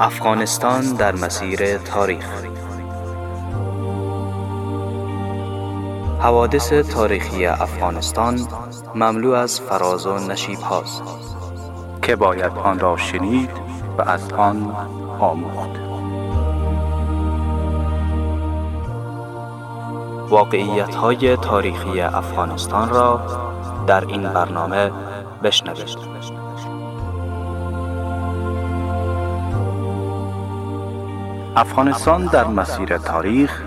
افغانستان در مسیر تاریخ. حوادث تاریخی افغانستان مملو از فراز و نشیب هاست که باید آن را شنید و از آن آموخت. واقعیت های تاریخی افغانستان را در این برنامه بشنوید. افغانستان در مسیر تاریخ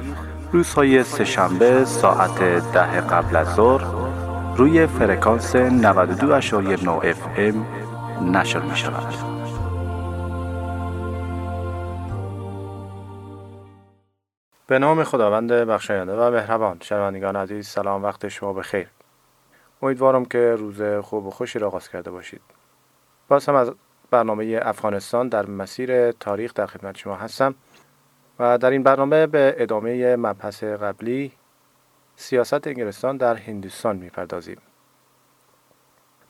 روزهای سهشنبه ساعت ده قبل از ظهر روی فرکانس 92.9 اف ام نشر می شود. به نام خداوند بخشاینده و مهربان شنوندگان عزیز سلام وقت شما بخیر. امیدوارم که روز خوب و خوشی را آغاز کرده باشید. باز هم از برنامه افغانستان در مسیر تاریخ در خدمت شما هستم. و در این برنامه به ادامه مبحث قبلی سیاست انگلستان در هندوستان می‌پردازیم.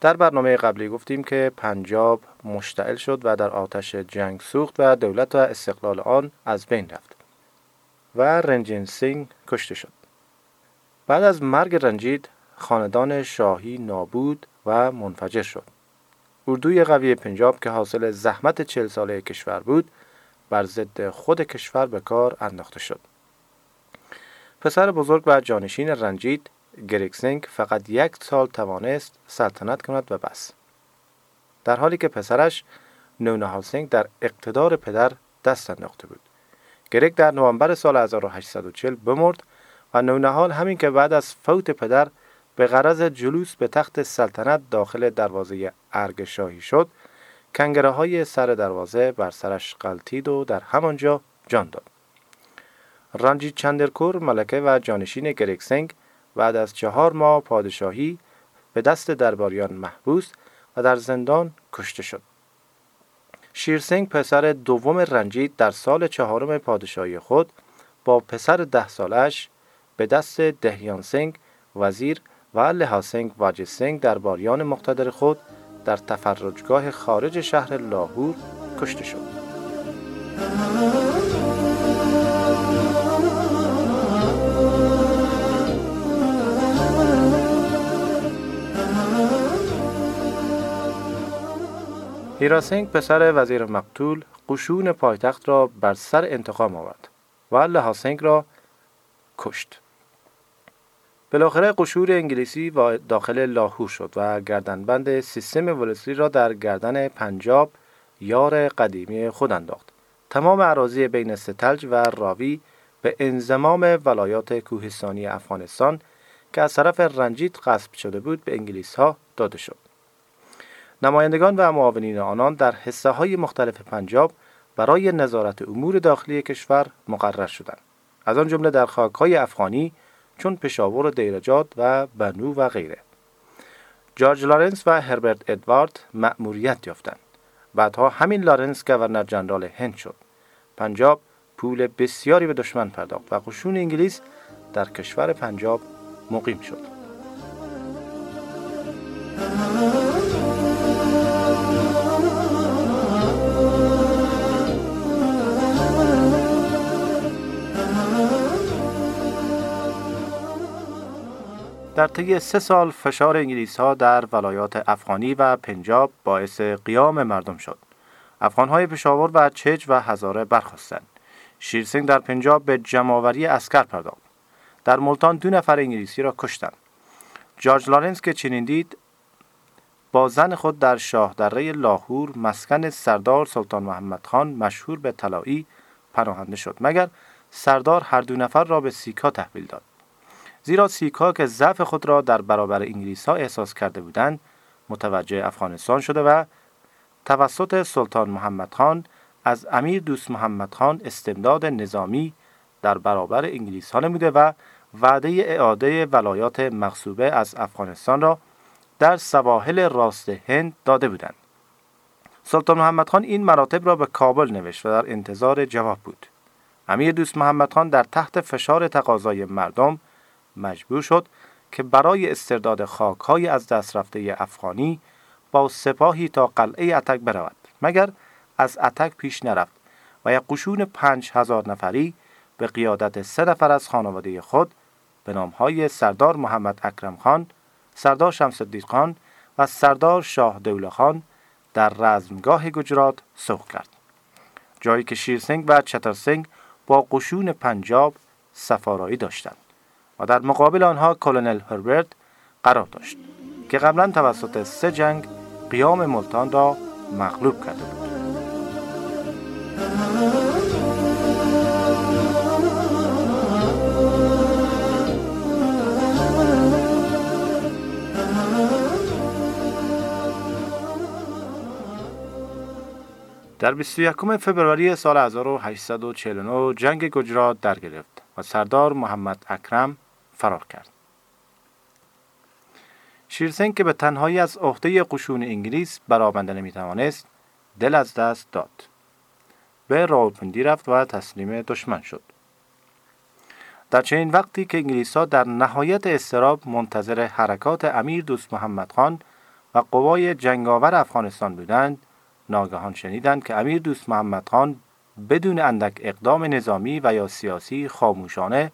در برنامه قبلی گفتیم که پنجاب مشتعل شد و در آتش جنگ سوخت و دولت و استقلال آن از بین رفت و رنجین سینگ کشته شد. بعد از مرگ رنجیت خاندان شاهی نابود و منفجر شد. اردوی قوی پنجاب که حاصل زحمت چل ساله کشور بود بر ضد خود کشور به کار انداخته شد. پسر بزرگ و جانشین رنجیت کهرک سینگ فقط یک سال توانست سلطنت کند و بس. در حالی که پسرش نونهال سینگ در اقتدار پدر دست انداخته بود. گریک در نوامبر سال 1840 بمرد و نونهال همین که بعد از فوت پدر به غرض جلوس به تخت سلطنت داخل دروازه ارگ شاهی شد کنگره های سر دروازه بر سرش قلتید و در همانجا جان داد. رنجیت چندرکور ملکه و جانشین گریکسنگ بعد از چهار ماه پادشاهی به دست درباریان محبوس و در زندان کشته شد. شیرسنگ پسر دوم رنجیت در سال چهارم پادشاهی خود با پسر ده سالش به دست دهیان سنگ وزیر و لحاسنگ واجه سنگ درباریان مقتدر خود در تفرجگاه خارج شهر لاهور کشته شد. هیراسنگ پسر وزیر مقتول قشون پایتخت را بر سر انتقام آورد و لحاسنگ را کشت. بالاخره قشور انگلیسی داخل لاهور شد و گردنبند سیستم ولسلی را در گردن پنجاب یار قدیمی خود انداخت. تمام عراضی بین ستلج و راوی به انزمام ولایات کوهستانی افغانستان که از طرف رنجیت غصب شده بود به انگلیس ها داده شد. نمایندگان و معاونین آنان در حصه های مختلف پنجاب برای نظارت امور داخلی کشور مقرر شدند. از آن جمله در خاک های افغانی چون پشاور و دیرجاد و بنو و غیره. جورج لارنس و هربرت ادوارد مأموریت یافتند. بعدها همین لارنس گورنر جنرال هند شد. پنجاب پول بسیاری به دشمن پرداخت و قشون انگلیس در کشور پنجاب مقیم شد. در طی سه سال فشار انگلیس ها در ولایات افغانی و پنجاب باعث قیام مردم شد. افغان های پشاور و چج و هزاره برخواستند. شیرسنگ در پنجاب به جمعآوری اسکر پرداخت. در ملتان دو نفر انگلیسی را کشتند. جورج لارنس که چنین دید با زن خود در شاه دره لاهور مسکن سردار سلطان محمد خان مشهور به طلایی پناهنده شد مگر سردار هر دو نفر را به سیکا تحویل داد زیرا سیکا که ضعف خود را در برابر انگلیس ها احساس کرده بودند متوجه افغانستان شده و توسط سلطان محمد خان از امیر دوست محمد خان استمداد نظامی در برابر انگلیس ها نموده و وعده اعاده ولایات مغصوبه از افغانستان را در سواحل راست هند داده بودند. سلطان محمد خان این مراتب را به کابل نوشت و در انتظار جواب بود. امیر دوست محمد خان در تحت فشار تقاضای مردم مجبور شد که برای استرداد خاکهای از دست رفته افغانی با سپاهی تا قلعه اتک برود مگر از اتک پیش نرفت و یک قشون پنج هزار نفری به قیادت سه نفر از خانواده خود به نامهای سردار محمد اکرم خان، سردار شمس خان و سردار شاه دوله خان در رزمگاه گجرات سوق کرد. جایی که شیرسنگ و چترسنگ با قشون پنجاب سفارایی داشتند و در مقابل آنها کلونل هربرت قرار داشت که قبلا توسط سه جنگ قیام ملتان را مغلوب کرده بود. در 21 فوریه سال 1849 جنگ گجرات در گرفت و سردار محمد اکرم فرار کرد. شیرسنگ که به تنهایی از عهده قشون انگلیس برآمده نمی‌توانست دل از دست داد. به راولپندی رفت و تسلیم دشمن شد. در چنین وقتی که انگلیس ها در نهایت استراب منتظر حرکات امیر دوست محمد خان و قوای جنگاور افغانستان بودند ناگهان شنیدند که امیر دوست محمد خان بدون اندک اقدام نظامی و یا سیاسی خاموشانه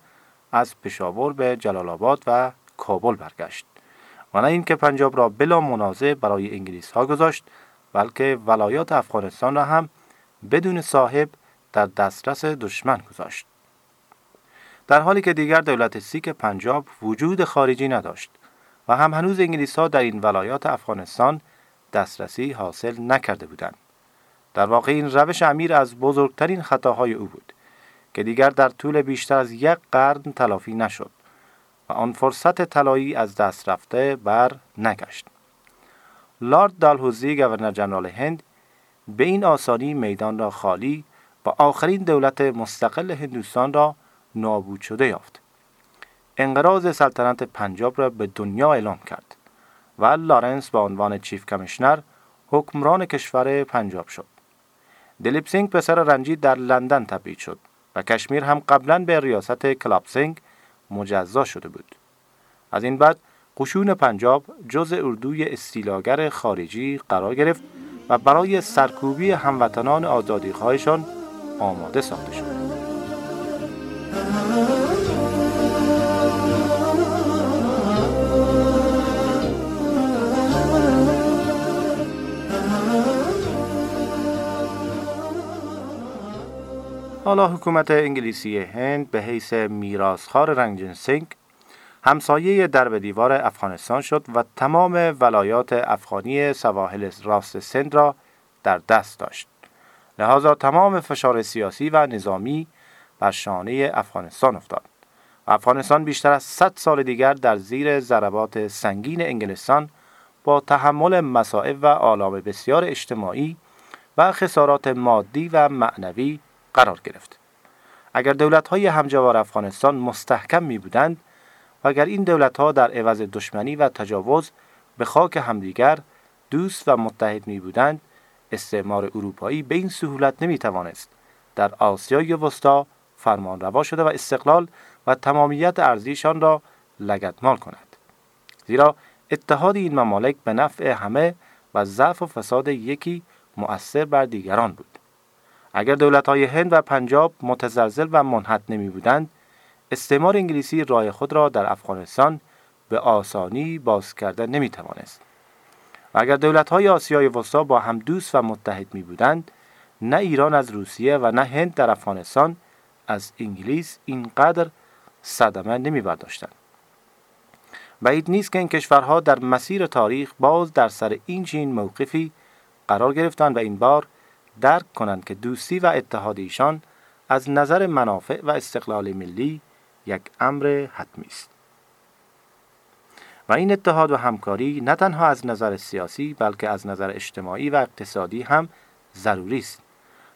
از پشاور به جلال آباد و کابل برگشت. و نه اینکه پنجاب را بلا منازع برای انگلیس ها گذاشت بلکه ولایات افغانستان را هم بدون صاحب در دسترس دشمن گذاشت. در حالی که دیگر دولت سیک پنجاب وجود خارجی نداشت و هم هنوز انگلیس ها در این ولایات افغانستان دسترسی حاصل نکرده بودند. در واقع این روش امیر از بزرگترین خطاهای او بود. که دیگر در طول بیشتر از یک قرن تلافی نشد و آن فرصت طلایی از دست رفته بر نگشت. لارد دالهوزی گورنر جنرال هند به این آسانی میدان را خالی و آخرین دولت مستقل هندوستان را نابود شده یافت. انقراض سلطنت پنجاب را به دنیا اعلام کرد. و لارنس به عنوان چیف کمیشنر حکمران کشور پنجاب شد. دلیپ سینگ پسر رنجیت در لندن تبعید شد کشمیر هم قبلا به ریاست گلاب سینگ مجزا شده بود. از این بعد قشون پنجاب جزء اردوی استیلاگر خارجی قرار گرفت و برای سرکوبی هموطنان آزادیخواهشان آماده ساخته شد. حالا حکومت انگلیسی هند به حیث میراسخوار رنگجن سینگ همسایه در دیوار افغانستان شد و تمام ولایات افغانی سواحل راست سند را در دست داشت. لحاظا تمام فشار سیاسی و نظامی بر شانه افغانستان افتاد. و افغانستان بیشتر از 100 سال دیگر در زیر ضربات سنگین انگلستان با تحمل مصائب و آلام بسیار اجتماعی و خسارات مادی و معنوی قرار گرفت. اگر دولت های همجوار افغانستان مستحکم می بودند و اگر این دولت ها در عوض دشمنی و تجاوز به خاک همدیگر دوست و متحد می بودند استعمار اروپایی به این سهولت نمی توانست در آسیای وسطا فرمان روا شده و استقلال و تمامیت ارزیشان را لگتمال کند. زیرا اتحاد این ممالک به نفع همه و ضعف و فساد یکی مؤثر بر دیگران بود. اگر دولت های هند و پنجاب متزلزل و منحط نمی بودند استعمار انگلیسی رای خود را در افغانستان به آسانی باز کرده نمی توانست و اگر دولت های آسیای وسطا با هم دوست و متحد می بودند نه ایران از روسیه و نه هند در افغانستان از انگلیس اینقدر صدمه نمی برداشتند بعید نیست که این کشورها در مسیر تاریخ باز در سر این چین موقفی قرار گرفتند و این بار درک کنند که دوستی و اتحاد ایشان از نظر منافع و استقلال ملی یک امر حتمی است. و این اتحاد و همکاری نه تنها از نظر سیاسی بلکه از نظر اجتماعی و اقتصادی هم ضروری است.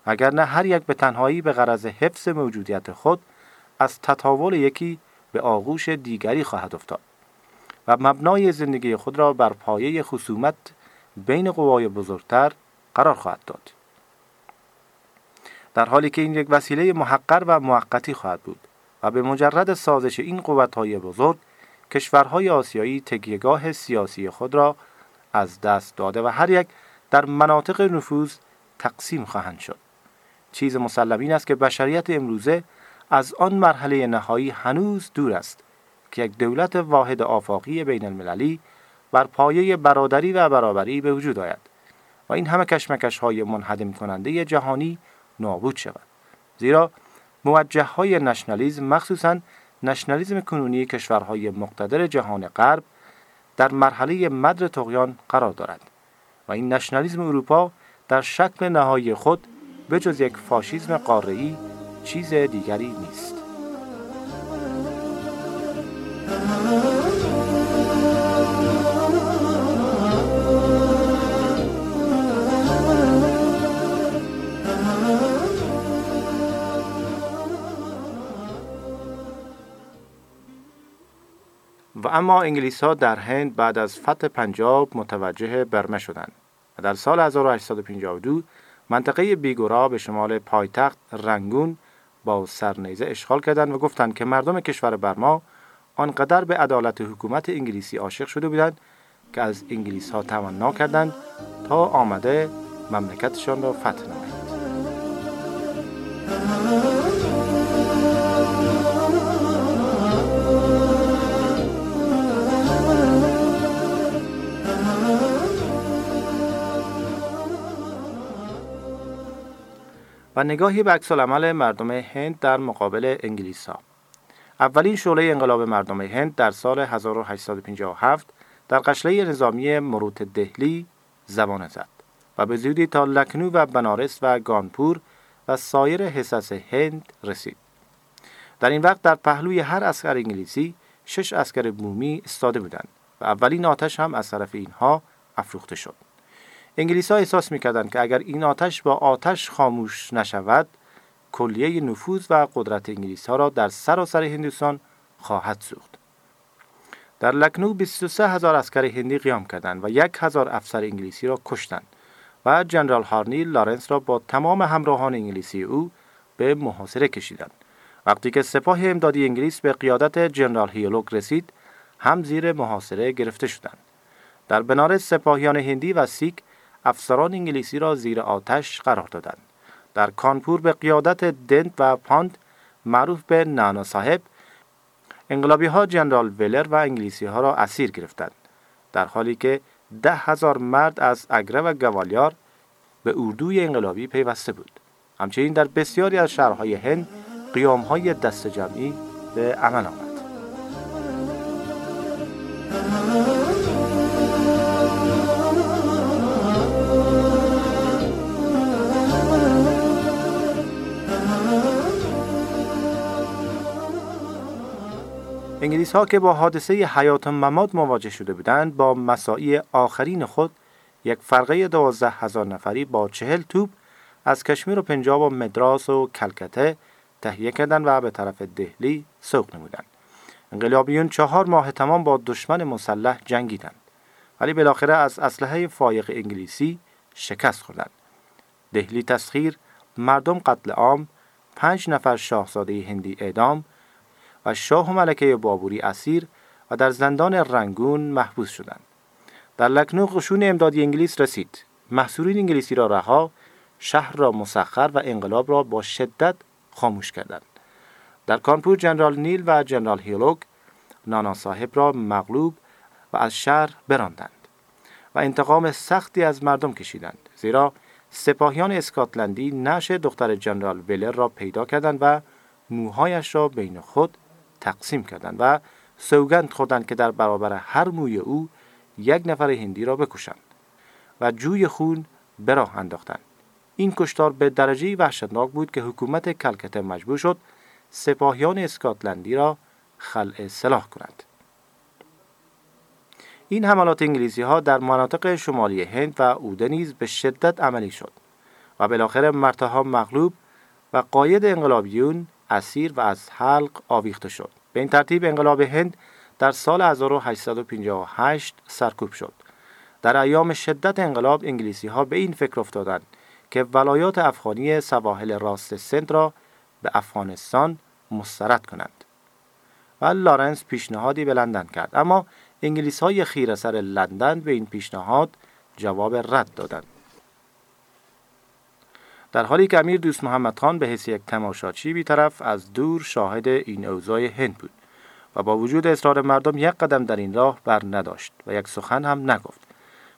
اگر نه هر یک به تنهایی به غرض حفظ موجودیت خود از تطاول یکی به آغوش دیگری خواهد افتاد و مبنای زندگی خود را بر پایه خصومت بین قوای بزرگتر قرار خواهد داد. در حالی که این یک وسیله محقر و موقتی خواهد بود و به مجرد سازش این قوتهای بزرگ کشورهای آسیایی تکیهگاه سیاسی خود را از دست داده و هر یک در مناطق نفوذ تقسیم خواهند شد. چیز مسلم است که بشریت امروزه از آن مرحله نهایی هنوز دور است که یک دولت واحد آفاقی بین المللی بر پایه برادری و برابری به وجود آید و این همه کشمکش های منحدم کننده جهانی نابود شود. زیرا موجه های نشنالیزم مخصوصا نشنالیزم کنونی کشورهای مقتدر جهان غرب در مرحله مدر تقیان قرار دارد و این نشنالیزم اروپا در شکل نهایی خود به جز یک فاشیزم قاره‌ای چیز دیگری نیست. و اما انگلیس ها در هند بعد از فتح پنجاب متوجه برمه شدند در سال 1852 منطقه بیگورا به شمال پایتخت رنگون با سرنیزه اشغال کردند و گفتند که مردم کشور برما آنقدر به عدالت حکومت انگلیسی عاشق شده بودند که از انگلیس ها تمنا کردند تا آمده مملکتشان را فتح نمایند نگاهی به عکس مردم هند در مقابل انگلیس ها. اولین شعله انقلاب مردم هند در سال 1857 در قشله نظامی مروت دهلی زبانه زد و به زودی تا لکنو و بنارس و گانپور و سایر حصص هند رسید. در این وقت در پهلوی هر اسکر انگلیسی شش اسکر بومی استاده بودند و اولین آتش هم از طرف اینها افروخته شد. انگلیس ها احساس می‌کردند که اگر این آتش با آتش خاموش نشود کلیه نفوذ و قدرت انگلیس ها را در سراسر هندوستان خواهد سوخت. در لکنو 23 هزار اسکر هندی قیام کردند و یک هزار افسر انگلیسی را کشتند و جنرال هارنی لارنس را با تمام همراهان انگلیسی او به محاصره کشیدند. وقتی که سپاه امدادی انگلیس به قیادت جنرال هیولوک رسید هم زیر محاصره گرفته شدند. در بنارس سپاهیان هندی و سیک افسران انگلیسی را زیر آتش قرار دادند. در کانپور به قیادت دنت و پاند معروف به نانا صاحب انقلابی ها جنرال ولر و انگلیسی ها را اسیر گرفتند. در حالی که ده هزار مرد از اگره و گوالیار به اردوی انقلابی پیوسته بود. همچنین در بسیاری از شهرهای هند قیام های دست جمعی به عمل آمد. انگلیس ها که با حادثه حیات مماد مواجه شده بودند با مساعی آخرین خود یک فرقه دوازده هزار نفری با چهل توپ از کشمیر و پنجاب و مدراس و کلکته تهیه کردند و به طرف دهلی سوق نمودند. انقلابیون چهار ماه تمام با دشمن مسلح جنگیدند ولی بالاخره از اسلحه فایق انگلیسی شکست خوردند. دهلی تسخیر مردم قتل عام پنج نفر شاهزاده هندی اعدام و شاه و ملکه بابوری اسیر و در زندان رنگون محبوس شدند. در لکنو قشون امدادی انگلیس رسید. محصورین انگلیسی را رها، شهر را مسخر و انقلاب را با شدت خاموش کردند. در کانپور جنرال نیل و جنرال هیلوک نانا صاحب را مغلوب و از شهر براندند و انتقام سختی از مردم کشیدند زیرا سپاهیان اسکاتلندی نش دختر جنرال ولر را پیدا کردند و موهایش را بین خود تقسیم کردند و سوگند خوردند که در برابر هر موی او یک نفر هندی را بکشند و جوی خون به راه انداختند. این کشتار به درجه وحشتناک بود که حکومت کلکته مجبور شد سپاهیان اسکاتلندی را خلع سلاح کنند. این حملات انگلیسی ها در مناطق شمالی هند و اوده نیز به شدت عملی شد و بالاخره مرتها مغلوب و قاید انقلابیون اسیر و از حلق آویخته شد. به این ترتیب انقلاب هند در سال 1858 سرکوب شد. در ایام شدت انقلاب انگلیسی ها به این فکر افتادند که ولایات افغانی سواحل راست سند را به افغانستان مسترد کنند. و لارنس پیشنهادی به لندن کرد. اما انگلیس های خیره سر لندن به این پیشنهاد جواب رد دادند. در حالی که امیر دوست محمد خان به حیث یک تماشاچی بیطرف از دور شاهد این اوضاع هند بود و با وجود اصرار مردم یک قدم در این راه بر نداشت و یک سخن هم نگفت.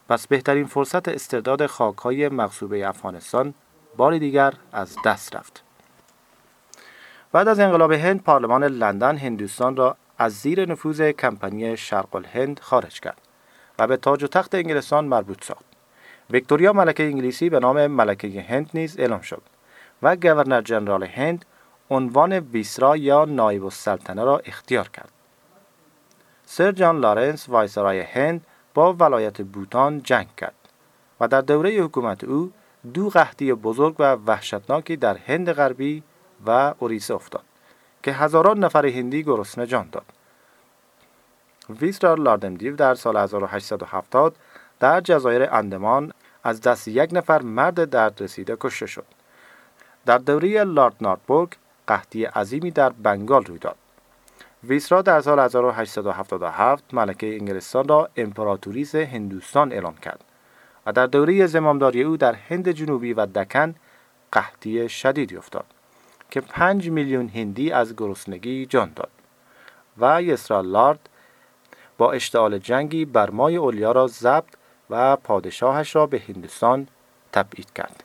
پس بهترین فرصت استرداد خاکهای مغصوبه افغانستان بار دیگر از دست رفت. بعد از انقلاب هند پارلمان لندن هندوستان را از زیر نفوذ کمپانی شرق الهند خارج کرد و به تاج و تخت انگلستان مربوط ساخت. ویکتوریا ملکه انگلیسی به نام ملکه هند نیز اعلام شد و گورنر جنرال هند عنوان ویسرا یا نایب السلطنه را اختیار کرد. سر جان لارنس وایسرای هند با ولایت بوتان جنگ کرد و در دوره حکومت او دو قحطی بزرگ و وحشتناکی در هند غربی و اوریسه افتاد که هزاران نفر هندی گرسنه جان داد. ویسرا لاردندیو در سال 1870 در جزایر اندمان از دست یک نفر مرد درد رسیده کشته شد. در دوره لارد نارتبورگ قحطی عظیمی در بنگال روی داد. ویسرا در سال 1877 ملکه انگلستان را امپراتوریس هندوستان اعلام کرد و در دوره زمامداری او در هند جنوبی و دکن قحطی شدیدی افتاد که 5 میلیون هندی از گرسنگی جان داد و یسرا لارد با اشتعال جنگی برمای اولیا را ضبط و پادشاهش را به هندوستان تبعید کرد.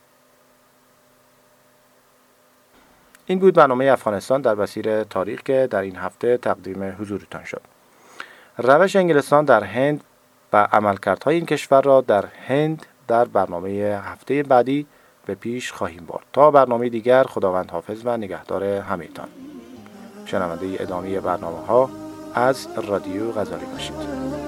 این بود برنامه افغانستان در مسیر تاریخ که در این هفته تقدیم حضورتان شد. روش انگلستان در هند و عملکردهای این کشور را در هند در برنامه هفته بعدی به پیش خواهیم برد. تا برنامه دیگر خداوند حافظ و نگهدار همیتان شنونده ادامه برنامه ها از رادیو غزالی باشید.